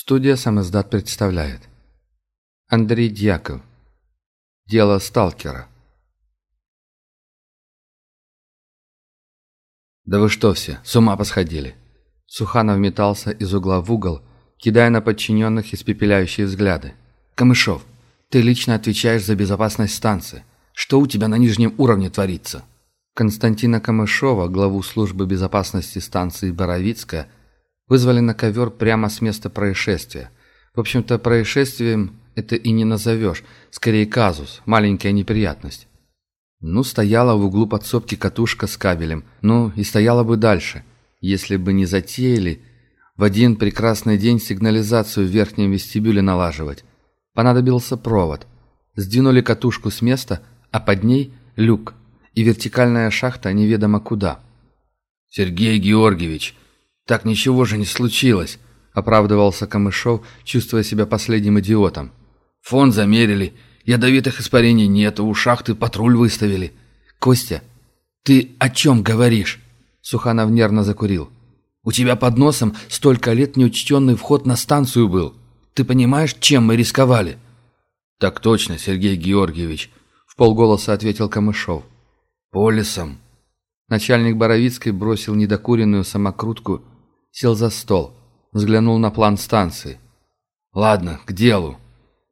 Студия «Самоздат» представляет Андрей Дьяков Дело сталкера «Да вы что все, с ума посходили?» Суханов метался из угла в угол, кидая на подчиненных испепеляющие взгляды. «Камышов, ты лично отвечаешь за безопасность станции. Что у тебя на нижнем уровне творится?» Константина Камышова, главу службы безопасности станции Боровицкая, вызвали на ковер прямо с места происшествия. В общем-то, происшествием это и не назовешь, скорее казус, маленькая неприятность. Ну, стояла в углу подсобки катушка с кабелем, ну и стояла бы дальше, если бы не затеяли в один прекрасный день сигнализацию в верхнем вестибюле налаживать. Понадобился провод. Сдвинули катушку с места, а под ней люк и вертикальная шахта неведомо куда. «Сергей Георгиевич, «Так ничего же не случилось», — оправдывался Камышов, чувствуя себя последним идиотом. «Фон замерили, ядовитых испарений нет, у шахты патруль выставили». «Костя, ты о чем говоришь?» Суханов нервно закурил. «У тебя под носом столько лет неучтенный вход на станцию был. Ты понимаешь, чем мы рисковали?» «Так точно, Сергей Георгиевич», — в полголоса ответил Камышов. «Полисом». Начальник Боровицкой бросил недокуренную самокрутку сел за стол, взглянул на план станции. «Ладно, к делу.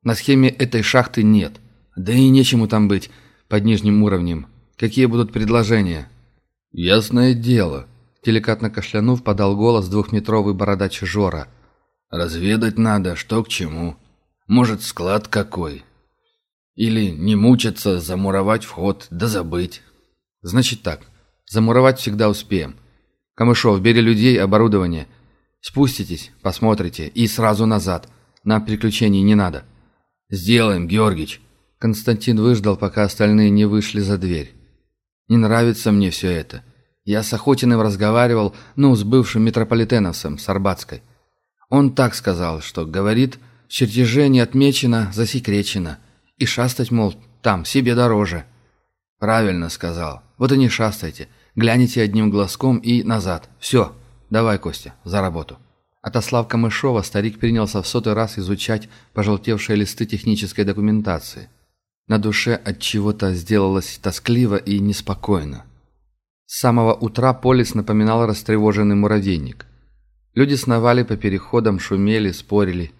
На схеме этой шахты нет. Да и нечему там быть под нижним уровнем. Какие будут предложения?» «Ясное дело», — деликатно кашлянув, подал голос двухметровый бородач Жора. «Разведать надо, что к чему. Может, склад какой. Или не мучиться, замуровать вход, да забыть». «Значит так, замуровать всегда успеем. Камышов, бери людей, оборудование. Спуститесь, посмотрите и сразу назад. Нам приключений не надо». «Сделаем, Георгич». Константин выждал, пока остальные не вышли за дверь. «Не нравится мне все это. Я с Охотиным разговаривал, ну, с бывшим метрополитеновцем, с Арбатской. Он так сказал, что, говорит, чертеже не отмечено, засекречено. И шастать, мол, там, себе дороже». «Правильно сказал. Вот и не шастайте. Гляните одним глазком и назад. Все. Давай, Костя, за работу». Отослав Камышова, старик принялся в сотый раз изучать пожелтевшие листы технической документации. На душе от чего-то сделалось тоскливо и неспокойно. С самого утра полис напоминал растревоженный муравейник. Люди сновали по переходам, шумели, спорили,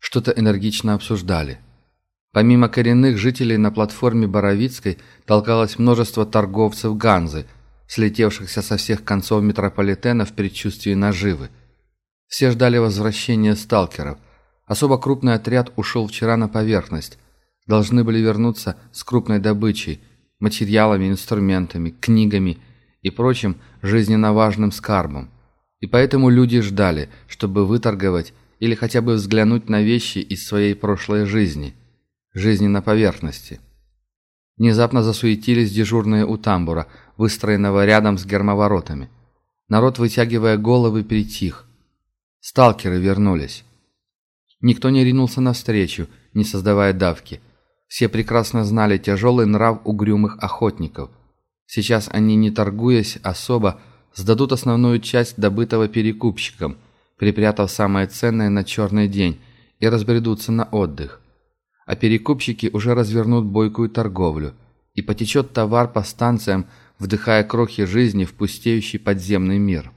что-то энергично обсуждали. Помимо коренных жителей на платформе Боровицкой толкалось множество торговцев Ганзы – слетевшихся со всех концов метрополитена в предчувствии наживы. Все ждали возвращения сталкеров. Особо крупный отряд ушел вчера на поверхность. Должны были вернуться с крупной добычей, материалами, инструментами, книгами и прочим жизненно важным скарбом. И поэтому люди ждали, чтобы выторговать или хотя бы взглянуть на вещи из своей прошлой жизни, жизни на поверхности. Внезапно засуетились дежурные у тамбура, выстроенного рядом с гермоворотами. Народ, вытягивая головы, притих. Сталкеры вернулись. Никто не ринулся навстречу, не создавая давки. Все прекрасно знали тяжелый нрав угрюмых охотников. Сейчас они, не торгуясь особо, сдадут основную часть добытого перекупщикам, припрятав самое ценное на черный день, и разбредутся на отдых а перекупщики уже развернут бойкую торговлю, и потечет товар по станциям, вдыхая крохи жизни в пустеющий подземный мир.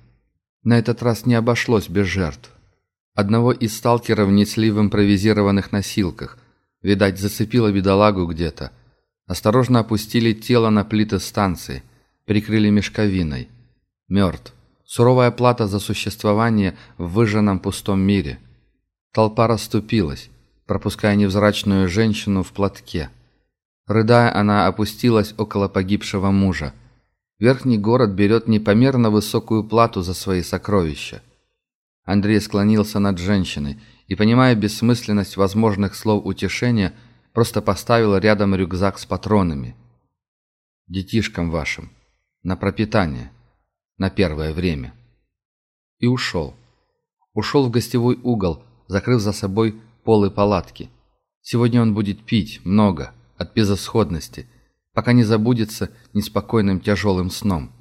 На этот раз не обошлось без жертв. Одного из сталкеров несли в импровизированных носилках. Видать, зацепило бедолагу где-то. Осторожно опустили тело на плиты станции, прикрыли мешковиной. Мертв. Суровая плата за существование в выжженном пустом мире. Толпа расступилась пропуская невзрачную женщину в платке. Рыдая, она опустилась около погибшего мужа. Верхний город берет непомерно высокую плату за свои сокровища. Андрей склонился над женщиной и, понимая бессмысленность возможных слов утешения, просто поставил рядом рюкзак с патронами. «Детишкам вашим. На пропитание. На первое время». И ушел. Ушел в гостевой угол, закрыв за собой полы палатки. Сегодня он будет пить много, от безысходности, пока не забудется неспокойным тяжелым сном.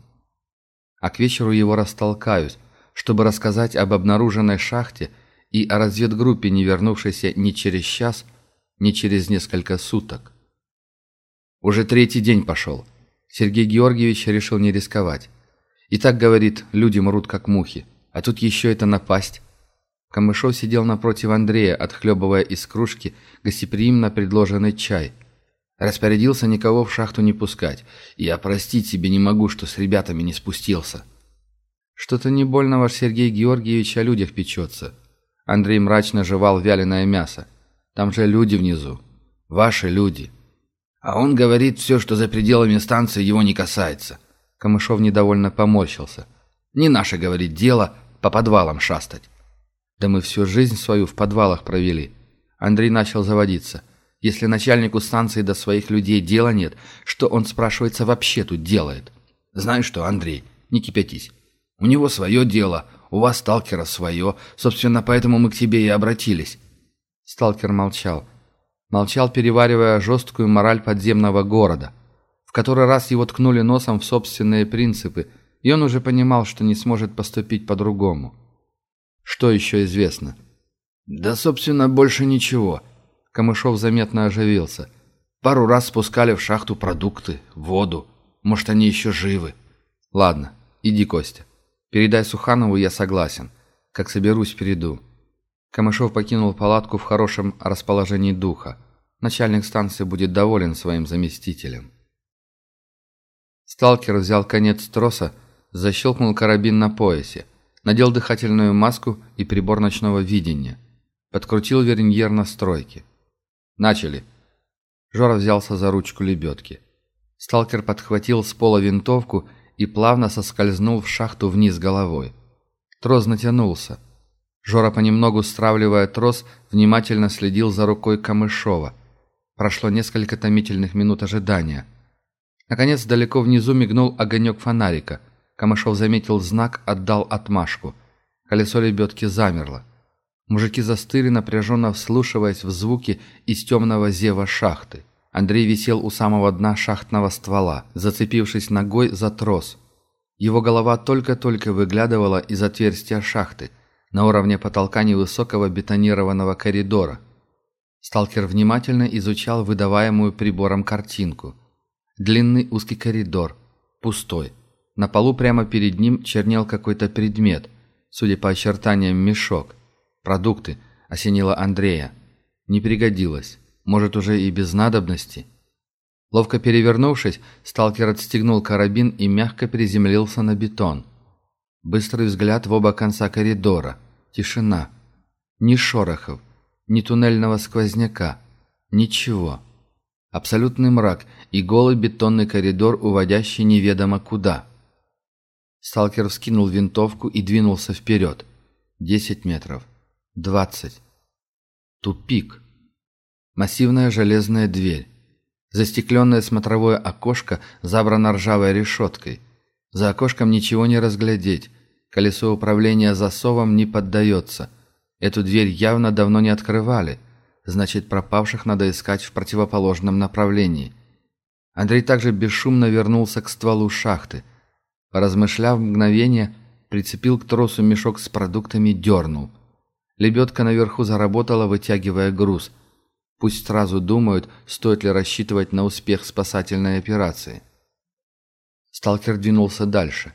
А к вечеру его растолкают, чтобы рассказать об обнаруженной шахте и о разведгруппе, не вернувшейся ни через час, ни через несколько суток. Уже третий день пошел. Сергей Георгиевич решил не рисковать. И так, говорит, люди мрут как мухи. А тут еще это напасть. Камышов сидел напротив Андрея, отхлебывая из кружки гостеприимно предложенный чай. Распорядился никого в шахту не пускать. Я простить себе не могу, что с ребятами не спустился. Что-то не больно ваш Сергей Георгиевич о людях печется. Андрей мрачно жевал вяленое мясо. Там же люди внизу. Ваши люди. А он говорит, все, что за пределами станции, его не касается. Камышов недовольно поморщился. Не наше, говорит, дело по подвалам шастать. Да мы всю жизнь свою в подвалах провели. Андрей начал заводиться. Если начальнику станции до своих людей дела нет, что он, спрашивается, вообще тут делает? Знаешь что, Андрей, не кипятись. У него свое дело, у вас, сталкера, свое. Собственно, поэтому мы к тебе и обратились. Сталкер молчал. Молчал, переваривая жесткую мораль подземного города. В который раз его ткнули носом в собственные принципы, и он уже понимал, что не сможет поступить по-другому. Что еще известно? «Да, собственно, больше ничего». Камышов заметно оживился. «Пару раз спускали в шахту продукты, воду. Может, они еще живы». «Ладно, иди, Костя. Передай Суханову, я согласен. Как соберусь, перейду». Камышов покинул палатку в хорошем расположении духа. Начальник станции будет доволен своим заместителем. Сталкер взял конец троса, защелкнул карабин на поясе, надел дыхательную маску и прибор ночного видения, подкрутил верньер настройки. «Начали!» Жора взялся за ручку лебедки. Сталкер подхватил с пола винтовку и плавно соскользнул в шахту вниз головой. Трос натянулся – Жора, понемногу стравливая трос, внимательно следил за рукой Камышова. Прошло несколько томительных минут ожидания. Наконец, далеко внизу мигнул огонек фонарика. Камышов заметил знак, отдал отмашку. Колесо лебедки замерло. Мужики застыли, напряженно вслушиваясь в звуки из темного зева шахты. Андрей висел у самого дна шахтного ствола, зацепившись ногой за трос. Его голова только-только выглядывала из отверстия шахты – на уровне потолка невысокого бетонированного коридора. Сталкер внимательно изучал выдаваемую прибором картинку. Длинный узкий коридор, пустой. На полу прямо перед ним чернел какой-то предмет, судя по очертаниям мешок. Продукты, осенило Андрея. Не пригодилось, может уже и без надобности. Ловко перевернувшись, сталкер отстегнул карабин и мягко приземлился на бетон – Быстрый взгляд в оба конца коридора. Тишина. Ни шорохов, ни туннельного сквозняка. Ничего. Абсолютный мрак и голый бетонный коридор, уводящий неведомо куда. Сталкер вскинул винтовку и двинулся вперед. Десять метров. Двадцать. Тупик. Массивная железная дверь. Застекленное смотровое окошко забрано ржавой решеткой – за окошком ничего не разглядеть. Колесо управления засовом не поддается. Эту дверь явно давно не открывали. Значит, пропавших надо искать в противоположном направлении. Андрей также бесшумно вернулся к стволу шахты. Поразмышляв мгновение, прицепил к тросу мешок с продуктами, дернул. Лебедка наверху заработала, вытягивая груз. Пусть сразу думают, стоит ли рассчитывать на успех спасательной операции. Сталкер двинулся дальше.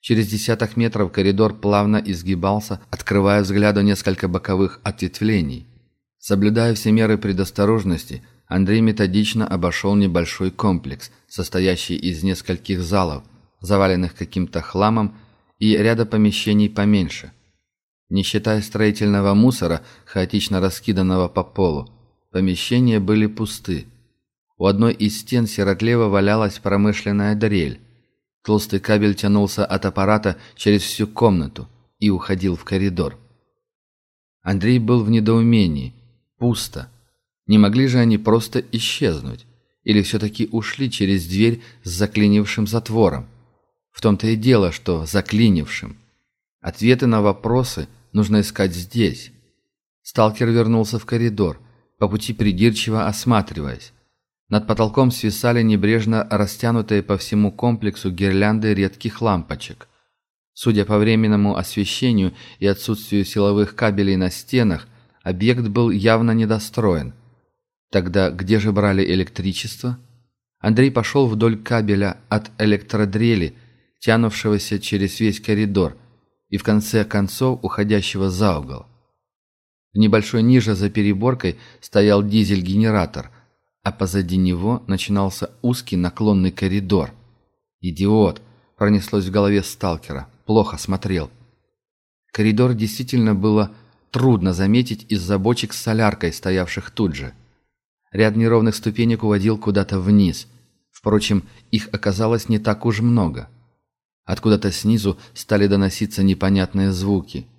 Через десяток метров коридор плавно изгибался, открывая взгляду несколько боковых ответвлений. Соблюдая все меры предосторожности, Андрей методично обошел небольшой комплекс, состоящий из нескольких залов, заваленных каким-то хламом, и ряда помещений поменьше. Не считая строительного мусора, хаотично раскиданного по полу, помещения были пусты. У одной из стен сиротливо валялась промышленная дрель, Толстый кабель тянулся от аппарата через всю комнату и уходил в коридор. Андрей был в недоумении. Пусто. Не могли же они просто исчезнуть? Или все-таки ушли через дверь с заклинившим затвором? В том-то и дело, что заклинившим. Ответы на вопросы нужно искать здесь. Сталкер вернулся в коридор, по пути придирчиво осматриваясь. Над потолком свисали небрежно растянутые по всему комплексу гирлянды редких лампочек. Судя по временному освещению и отсутствию силовых кабелей на стенах, объект был явно недостроен. Тогда где же брали электричество? Андрей пошел вдоль кабеля от электродрели, тянувшегося через весь коридор, и в конце концов уходящего за угол. В небольшой ниже за переборкой стоял дизель-генератор, а позади него начинался узкий наклонный коридор. «Идиот!» – пронеслось в голове сталкера. Плохо смотрел. Коридор действительно было трудно заметить из-за бочек с соляркой, стоявших тут же. Ряд неровных ступенек уводил куда-то вниз. Впрочем, их оказалось не так уж много. Откуда-то снизу стали доноситься непонятные звуки –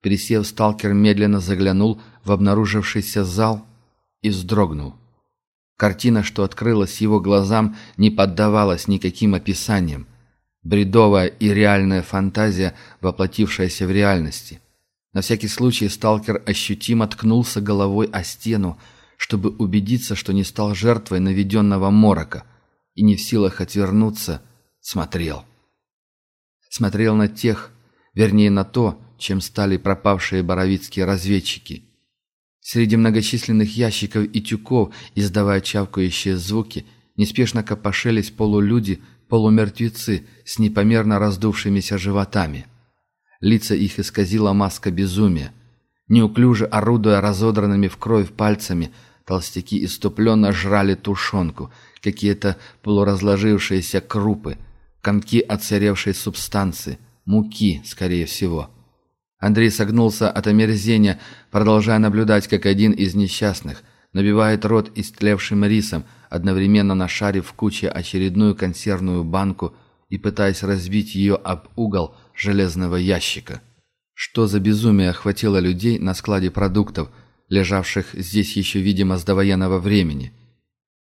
Пересев, сталкер медленно заглянул в обнаружившийся зал и вздрогнул. Картина, что открылась его глазам, не поддавалась никаким описаниям. Бредовая и реальная фантазия, воплотившаяся в реальности. На всякий случай сталкер ощутимо ткнулся головой о стену, чтобы убедиться, что не стал жертвой наведенного морока, и не в силах отвернуться, смотрел. Смотрел на тех, вернее на то, чем стали пропавшие боровицкие разведчики. Среди многочисленных ящиков и тюков, издавая чавкающие звуки, неспешно копошились полулюди, полумертвецы с непомерно раздувшимися животами. Лица их исказила маска безумия. Неуклюже орудуя разодранными в кровь пальцами, толстяки иступленно жрали тушенку, какие-то полуразложившиеся крупы, комки отсыревшей субстанции, муки, скорее всего – Андрей согнулся от омерзения, продолжая наблюдать, как один из несчастных набивает рот истлевшим рисом, одновременно нашарив в куче очередную консервную банку и пытаясь разбить ее об угол железного ящика. Что за безумие охватило людей на складе продуктов, лежавших здесь еще, видимо, с довоенного времени?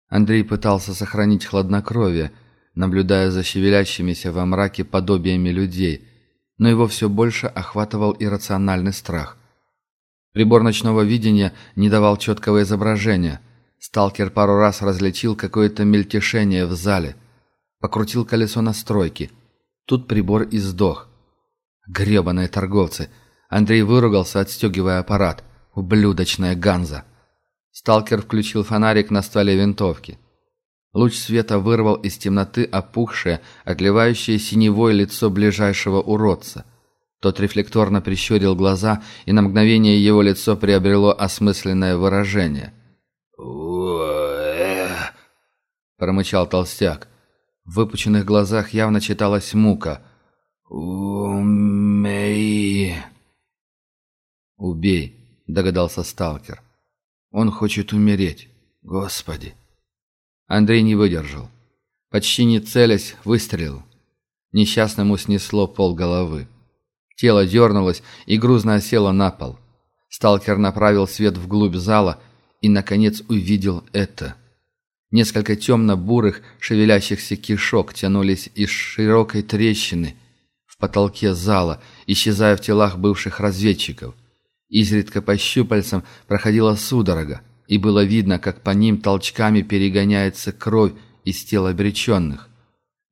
Андрей пытался сохранить хладнокровие, наблюдая за шевелящимися во мраке подобиями людей – но его все больше охватывал иррациональный страх. Прибор ночного видения не давал четкого изображения. Сталкер пару раз различил какое-то мельтешение в зале. Покрутил колесо настройки. Тут прибор и сдох. Гребаные торговцы. Андрей выругался, отстегивая аппарат. Ублюдочная ганза. Сталкер включил фонарик на стволе винтовки. Луч света вырвал из темноты опухшее, отливающее синевое лицо ближайшего уродца. Тот рефлекторно прищурил глаза, и на мгновение его лицо приобрело осмысленное выражение. промычал толстяк. В выпученных глазах явно читалась мука. «Умей!» «Убей!» — догадался сталкер. «Он хочет умереть. Господи!» Андрей не выдержал. Почти не целясь, выстрелил. Несчастному снесло пол головы. Тело дернулось и грузно осело на пол. Сталкер направил свет вглубь зала и, наконец, увидел это. Несколько темно-бурых, шевелящихся кишок тянулись из широкой трещины в потолке зала, исчезая в телах бывших разведчиков. Изредка по щупальцам проходила судорога и было видно, как по ним толчками перегоняется кровь из тел обреченных.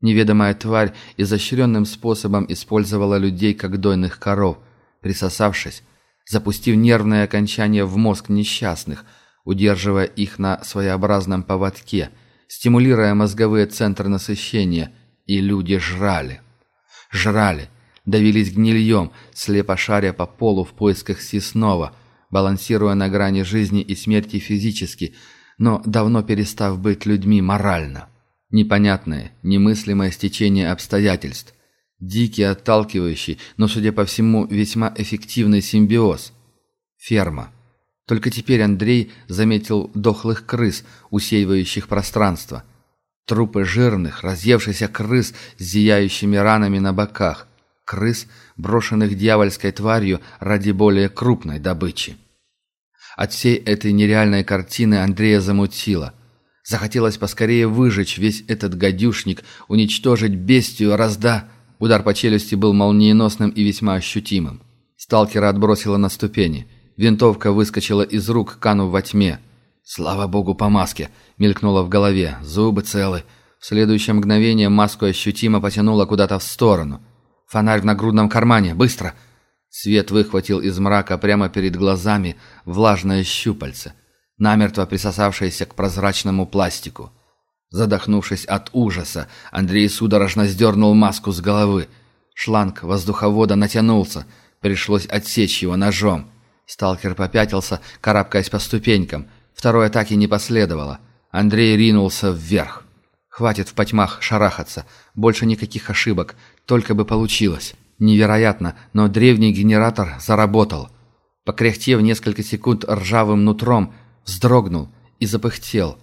Неведомая тварь изощренным способом использовала людей как дойных коров, присосавшись, запустив нервное окончание в мозг несчастных, удерживая их на своеобразном поводке, стимулируя мозговые центры насыщения, и люди жрали. Жрали, давились гнильем, слепо шаря по полу в поисках съестного – балансируя на грани жизни и смерти физически, но давно перестав быть людьми морально. Непонятное, немыслимое стечение обстоятельств. Дикий, отталкивающий, но, судя по всему, весьма эффективный симбиоз. Ферма. Только теперь Андрей заметил дохлых крыс, усеивающих пространство. Трупы жирных, разъевшихся крыс с зияющими ранами на боках. Крыс, брошенных дьявольской тварью ради более крупной добычи. От всей этой нереальной картины Андрея замутило. Захотелось поскорее выжечь весь этот гадюшник, уничтожить бестию, разда... Удар по челюсти был молниеносным и весьма ощутимым. Сталкера отбросило на ступени. Винтовка выскочила из рук, канув во тьме. «Слава богу, по маске!» — мелькнуло в голове. «Зубы целы». В следующее мгновение маску ощутимо потянуло куда-то в сторону. Фонарь в нагрудном кармане! Быстро!» Свет выхватил из мрака прямо перед глазами влажное щупальце, намертво присосавшееся к прозрачному пластику. Задохнувшись от ужаса, Андрей судорожно сдернул маску с головы. Шланг воздуховода натянулся, пришлось отсечь его ножом. Сталкер попятился, карабкаясь по ступенькам. Второй атаки не последовало. Андрей ринулся вверх. Хватит в потьмах шарахаться. Больше никаких ошибок. Только бы получилось. Невероятно, но древний генератор заработал. Покряхтев несколько секунд ржавым нутром, вздрогнул и запыхтел.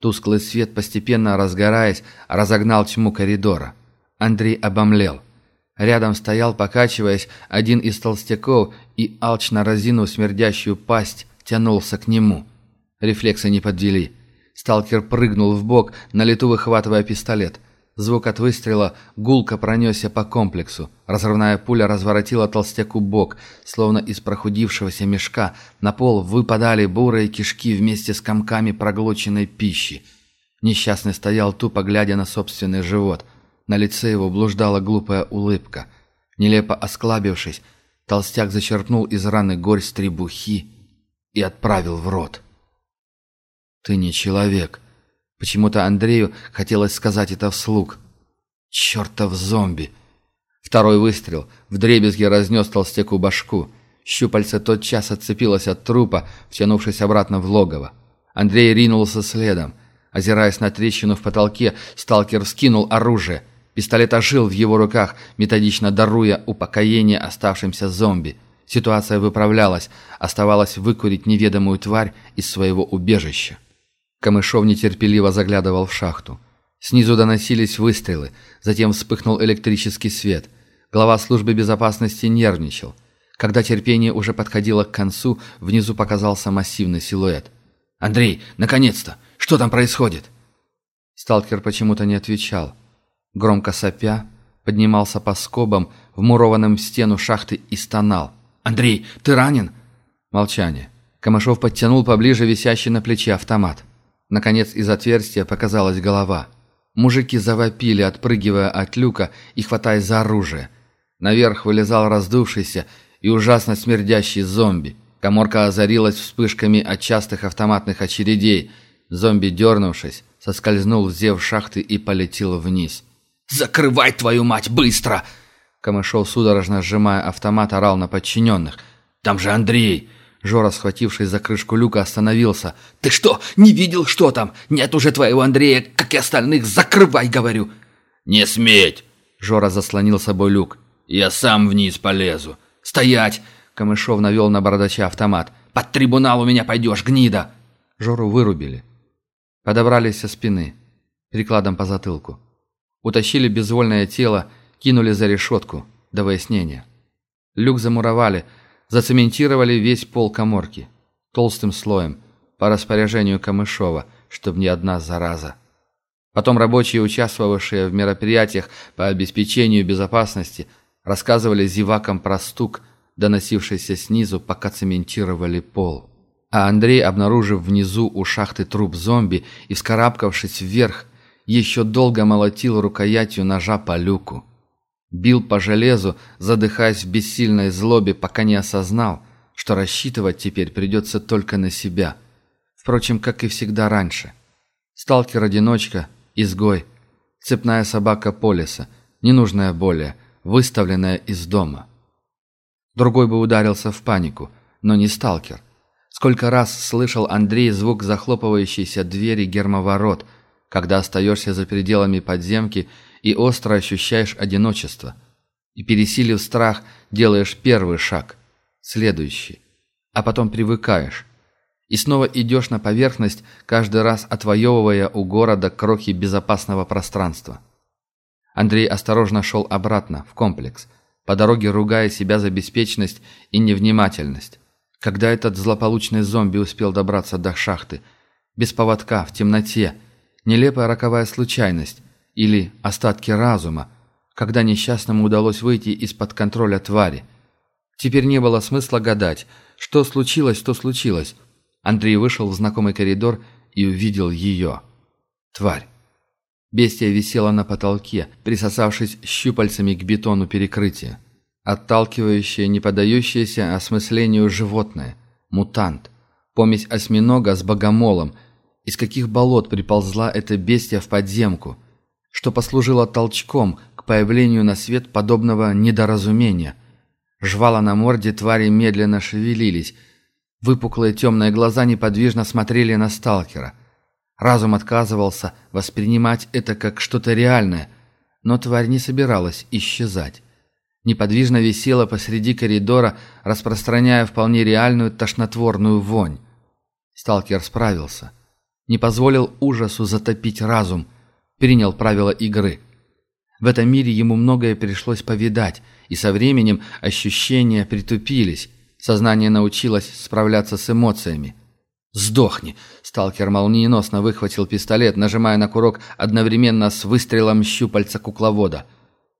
Тусклый свет, постепенно разгораясь, разогнал тьму коридора. Андрей обомлел. Рядом стоял, покачиваясь, один из толстяков и, алчно разинув смердящую пасть, тянулся к нему. Рефлексы не подвели. Сталкер прыгнул в бок, на лету выхватывая пистолет. Звук от выстрела гулко пронесся по комплексу. Разрывная пуля разворотила толстяку бок, словно из прохудившегося мешка. На пол выпадали бурые кишки вместе с комками проглоченной пищи. Несчастный стоял тупо, глядя на собственный живот. На лице его блуждала глупая улыбка. Нелепо осклабившись, толстяк зачерпнул из раны горсть требухи и отправил в рот. «Ты не человек». Почему-то Андрею хотелось сказать это вслух. «Чертов зомби!» Второй выстрел вдребезги разнес толстяку башку. Щупальце тотчас отцепилось от трупа, втянувшись обратно в логово. Андрей ринулся следом. Озираясь на трещину в потолке, сталкер вскинул оружие. Пистолет ожил в его руках, методично даруя упокоение оставшимся зомби. Ситуация выправлялась, оставалось выкурить неведомую тварь из своего убежища. Камышов нетерпеливо заглядывал в шахту. Снизу доносились выстрелы, затем вспыхнул электрический свет. Глава службы безопасности нервничал. Когда терпение уже подходило к концу, внизу показался массивный силуэт. «Андрей, наконец-то! Что там происходит?» Сталкер почему-то не отвечал. Громко сопя, поднимался по скобам, вмурованным в стену шахты и стонал. «Андрей, ты ранен?» Молчание. Камышов подтянул поближе висящий на плече автомат. Наконец из отверстия показалась голова. Мужики завопили, отпрыгивая от люка и хватаясь за оружие. Наверх вылезал раздувшийся и ужасно смердящий зомби. Коморка озарилась вспышками от частых автоматных очередей. Зомби, дернувшись, соскользнул в зев шахты и полетел вниз. «Закрывай твою мать, быстро!» Камышов, судорожно сжимая автомат, орал на подчиненных. «Там же Андрей! Жора, схватившись за крышку люка, остановился. «Ты что, не видел, что там? Нет уже твоего Андрея, как и остальных, закрывай, говорю!» «Не сметь!» Жора заслонил собой люк. «Я сам вниз полезу!» «Стоять!» Камышов навел на бородача автомат. «Под трибунал у меня пойдешь, гнида!» Жору вырубили. Подобрались со спины, прикладом по затылку. Утащили безвольное тело, кинули за решетку до выяснения. Люк замуровали, Зацементировали весь пол коморки. Толстым слоем, по распоряжению Камышова, чтобы ни одна зараза. Потом рабочие, участвовавшие в мероприятиях по обеспечению безопасности, рассказывали зевакам про стук, доносившийся снизу, пока цементировали пол. А Андрей, обнаружив внизу у шахты труп зомби и вскарабкавшись вверх, еще долго молотил рукоятью ножа по люку. Бил по железу, задыхаясь в бессильной злобе, пока не осознал, что рассчитывать теперь придется только на себя. Впрочем, как и всегда раньше. Сталкер-одиночка, изгой, цепная собака Полиса, ненужная более, выставленная из дома. Другой бы ударился в панику, но не сталкер. Сколько раз слышал Андрей звук захлопывающейся двери гермоворот, когда остаешься за пределами подземки – и остро ощущаешь одиночество. И пересилив страх, делаешь первый шаг, следующий, а потом привыкаешь. И снова идешь на поверхность, каждый раз отвоевывая у города крохи безопасного пространства. Андрей осторожно шел обратно, в комплекс, по дороге ругая себя за беспечность и невнимательность. Когда этот злополучный зомби успел добраться до шахты? Без поводка, в темноте. Нелепая роковая случайность или остатки разума, когда несчастному удалось выйти из-под контроля твари. Теперь не было смысла гадать, что случилось, то случилось. Андрей вышел в знакомый коридор и увидел ее. Тварь. Бестия висела на потолке, присосавшись щупальцами к бетону перекрытия. Отталкивающее, не поддающееся осмыслению животное. Мутант. Помесь осьминога с богомолом. Из каких болот приползла эта бестия в подземку? Что послужило толчком к появлению на свет подобного недоразумения? Жвала на морде твари медленно шевелились. Выпуклые темные глаза неподвижно смотрели на сталкера. Разум отказывался воспринимать это как что-то реальное, но тварь не собиралась исчезать. Неподвижно висела посреди коридора, распространяя вполне реальную тошнотворную вонь. Сталкер справился. Не позволил ужасу затопить разум, принял правила игры. В этом мире ему многое пришлось повидать, и со временем ощущения притупились, сознание научилось справляться с эмоциями. «Сдохни!» Сталкер молниеносно выхватил пистолет, нажимая на курок одновременно с выстрелом щупальца кукловода.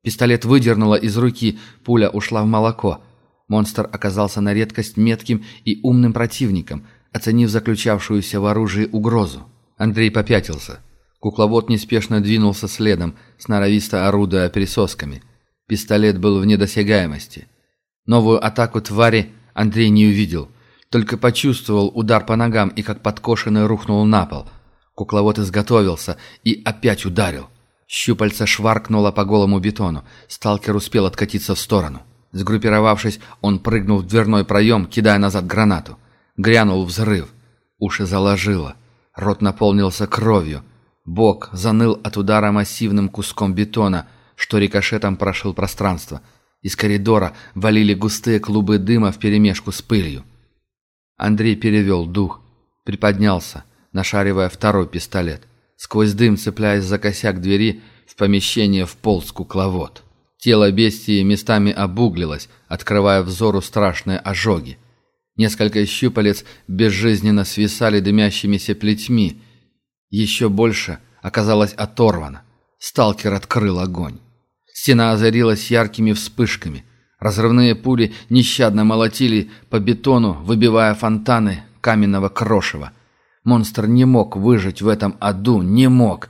Пистолет выдернуло из руки, пуля ушла в молоко. Монстр оказался на редкость метким и умным противником, оценив заключавшуюся в оружии угрозу. Андрей попятился. Кукловод неспешно двинулся следом, сноровисто орудуя присосками. Пистолет был вне досягаемости. Новую атаку твари Андрей не увидел – только почувствовал удар по ногам и как подкошенный рухнул на пол. Кукловод изготовился и опять ударил. Щупальца шваркнуло по голому бетону. Сталкер успел откатиться в сторону. Сгруппировавшись, он прыгнул в дверной проем, кидая назад гранату. Грянул взрыв. Уши заложило. Рот наполнился кровью. Бок заныл от удара массивным куском бетона, что рикошетом прошил пространство. Из коридора валили густые клубы дыма вперемешку с пылью. Андрей перевел дух, приподнялся, нашаривая второй пистолет. Сквозь дым, цепляясь за косяк двери, в помещение вполз кукловод. Тело бестии местами обуглилось, открывая взору страшные ожоги. Несколько щупалец безжизненно свисали дымящимися плетьми. Еще больше оказалось оторвано. Сталкер открыл огонь. Стена озарилась яркими вспышками. Разрывные пули нещадно молотили по бетону, выбивая фонтаны каменного крошева. Монстр не мог выжить в этом аду, не мог,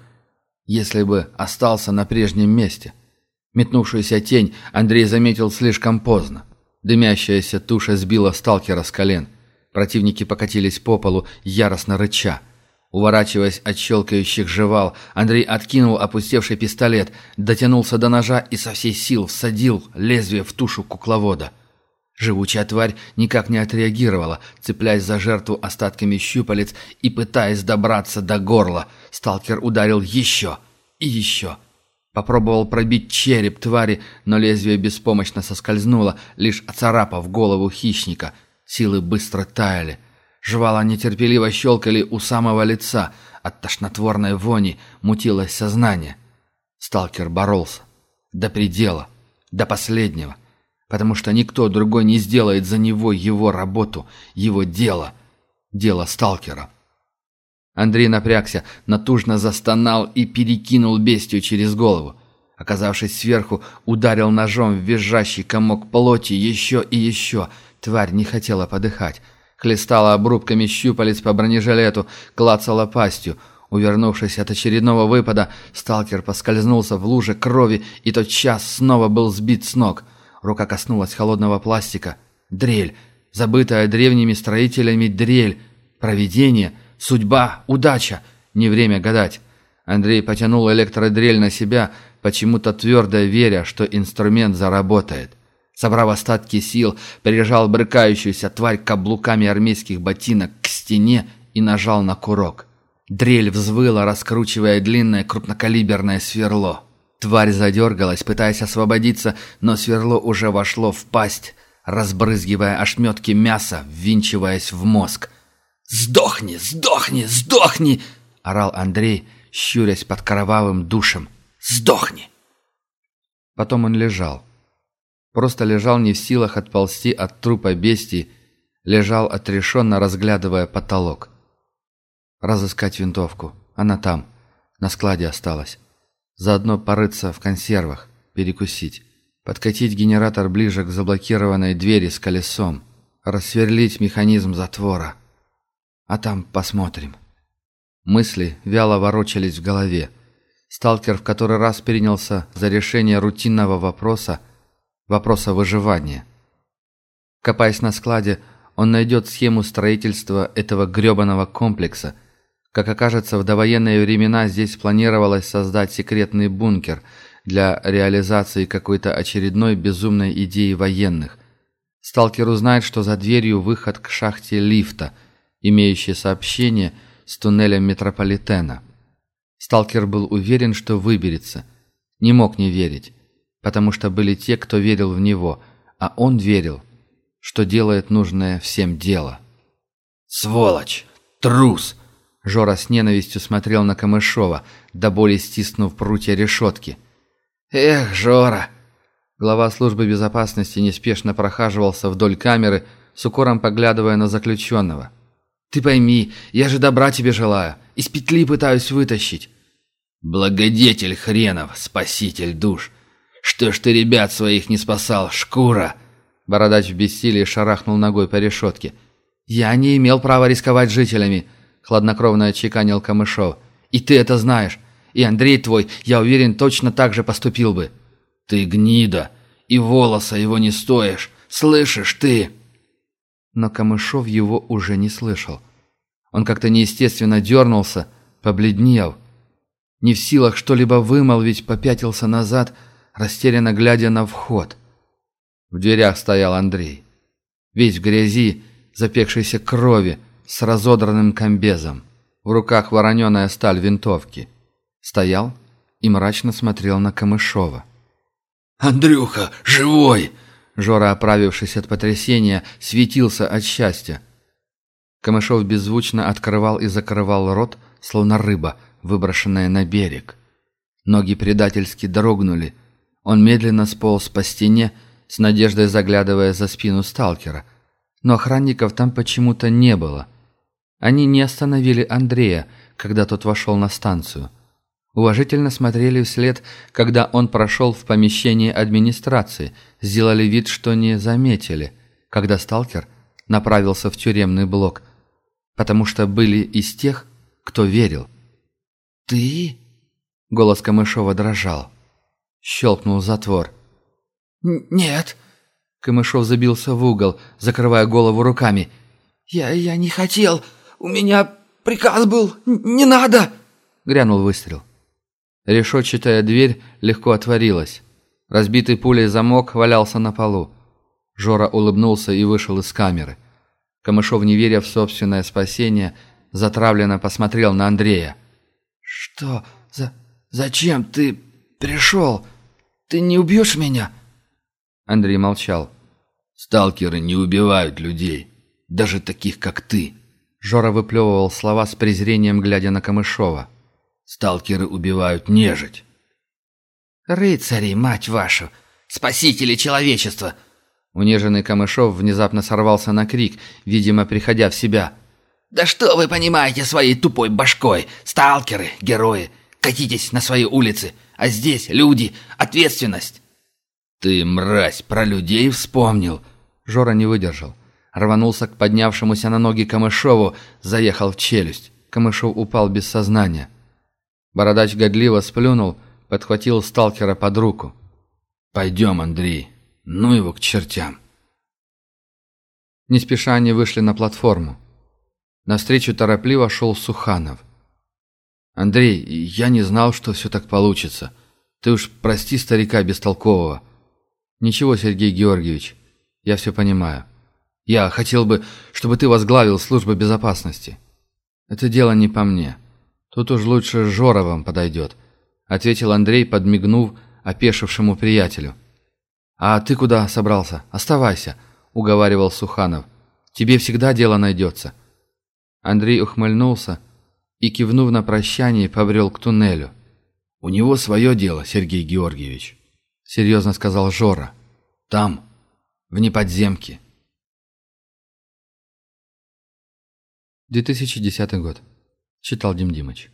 если бы остался на прежнем месте. Метнувшуюся тень Андрей заметил слишком поздно. Дымящаяся туша сбила сталкера с колен. Противники покатились по полу, яростно рыча. Уворачиваясь от щелкающих жевал, Андрей откинул опустевший пистолет, дотянулся до ножа и со всей сил всадил лезвие в тушу кукловода. Живучая тварь никак не отреагировала, цепляясь за жертву остатками щупалец и пытаясь добраться до горла. Сталкер ударил еще и еще. Попробовал пробить череп твари, но лезвие беспомощно соскользнуло, лишь оцарапав голову хищника. Силы быстро таяли. Жвала нетерпеливо щелкали у самого лица. От тошнотворной вони мутилось сознание. Сталкер боролся. До предела. До последнего. Потому что никто другой не сделает за него его работу, его дело. Дело сталкера. Андрей напрягся, натужно застонал и перекинул бестию через голову. Оказавшись сверху, ударил ножом в визжащий комок плоти еще и еще. Тварь не хотела подыхать хлестала обрубками щупалец по бронежилету, клацала пастью. Увернувшись от очередного выпада, сталкер поскользнулся в луже крови и тот час снова был сбит с ног. Рука коснулась холодного пластика. Дрель. Забытая древними строителями дрель. Провидение. Судьба. Удача. Не время гадать. Андрей потянул электродрель на себя, почему-то твердо веря, что инструмент заработает. Собрав остатки сил, прижал брыкающуюся тварь каблуками армейских ботинок к стене и нажал на курок. Дрель взвыла, раскручивая длинное крупнокалиберное сверло. Тварь задергалась, пытаясь освободиться, но сверло уже вошло в пасть, разбрызгивая ошметки мяса, ввинчиваясь в мозг. «Сдохни! Сдохни! Сдохни!» — орал Андрей, щурясь под кровавым душем. «Сдохни!» Потом он лежал. Просто лежал не в силах отползти от трупа бестии, лежал отрешенно, разглядывая потолок. Разыскать винтовку. Она там, на складе осталась. Заодно порыться в консервах, перекусить. Подкатить генератор ближе к заблокированной двери с колесом. Рассверлить механизм затвора. А там посмотрим. Мысли вяло ворочались в голове. сталкер в который раз принялся за решение рутинного вопроса, вопроса выживания. Копаясь на складе, он найдет схему строительства этого грёбаного комплекса. Как окажется, в довоенные времена здесь планировалось создать секретный бункер для реализации какой-то очередной безумной идеи военных. Сталкер узнает, что за дверью выход к шахте лифта, имеющий сообщение с туннелем метрополитена. Сталкер был уверен, что выберется. Не мог не верить, потому что были те, кто верил в него, а он верил, что делает нужное всем дело. «Сволочь! Трус!» Жора с ненавистью смотрел на Камышова, до боли стиснув прутья решетки. «Эх, Жора!» Глава службы безопасности неспешно прохаживался вдоль камеры, с укором поглядывая на заключенного. «Ты пойми, я же добра тебе желаю, из петли пытаюсь вытащить». «Благодетель хренов, спаситель душ! Что ж ты ребят своих не спасал, шкура?» Бородач в бессилии шарахнул ногой по решетке. «Я не имел права рисковать жителями», — хладнокровно отчеканил Камышов. «И ты это знаешь. И Андрей твой, я уверен, точно так же поступил бы». «Ты гнида, и волоса его не стоишь. Слышишь ты?» Но Камышов его уже не слышал. Он как-то неестественно дернулся, побледнел. Не в силах что-либо вымолвить, попятился назад, растерянно глядя на вход — в дверях стоял Андрей. Весь в грязи, запекшейся крови, с разодранным комбезом. В руках вороненая сталь винтовки. Стоял и мрачно смотрел на Камышова. «Андрюха, живой!» Жора, оправившись от потрясения, светился от счастья. Камышов беззвучно открывал и закрывал рот, словно рыба, выброшенная на берег. Ноги предательски дрогнули. Он медленно сполз по стене, с надеждой заглядывая за спину сталкера. Но охранников там почему-то не было. Они не остановили Андрея, когда тот вошел на станцию. Уважительно смотрели вслед, когда он прошел в помещение администрации, сделали вид, что не заметили, когда сталкер направился в тюремный блок, потому что были из тех, кто верил. «Ты?» — голос Камышова дрожал. Щелкнул затвор. «Нет». Камышов забился в угол, закрывая голову руками. «Я... я не хотел. У меня приказ был. Не надо!» Грянул выстрел. Решетчатая дверь легко отворилась. Разбитый пулей замок валялся на полу. Жора улыбнулся и вышел из камеры. Камышов, не веря в собственное спасение, затравленно посмотрел на Андрея. «Что? За... Зачем ты пришел? Ты не убьешь меня?» Андрей молчал. «Сталкеры не убивают людей, даже таких, как ты». Жора выплевывал слова с презрением, глядя на Камышова. «Сталкеры убивают нежить». «Рыцари, мать вашу! Спасители человечества!» Униженный Камышов внезапно сорвался на крик, видимо, приходя в себя. «Да что вы понимаете своей тупой башкой? Сталкеры, герои! Катитесь на свои улицы! А здесь люди, ответственность!» «Ты, мразь, про людей вспомнил?» Жора не выдержал. Рванулся к поднявшемуся на ноги Камышову, заехал в челюсть. Камышов упал без сознания. Бородач годливо сплюнул, подхватил сталкера под руку. «Пойдем, Андрей, ну его к чертям!» Не спеша они вышли на платформу. Навстречу торопливо шел Суханов. «Андрей, я не знал, что все так получится. Ты уж прости старика бестолкового. «Ничего, Сергей Георгиевич, я все понимаю. Я хотел бы, чтобы ты возглавил службу безопасности. Это дело не по мне. Тут уж лучше Жора вам подойдет», — ответил Андрей, подмигнув опешившему приятелю. «А ты куда собрался? Оставайся», — уговаривал Суханов. «Тебе всегда дело найдется». Андрей ухмыльнулся и, кивнув на прощание, побрел к туннелю. «У него свое дело, Сергей Георгиевич» серьезно сказал Жора. Там, в неподземке. 2010 год. Читал Дим Димыч.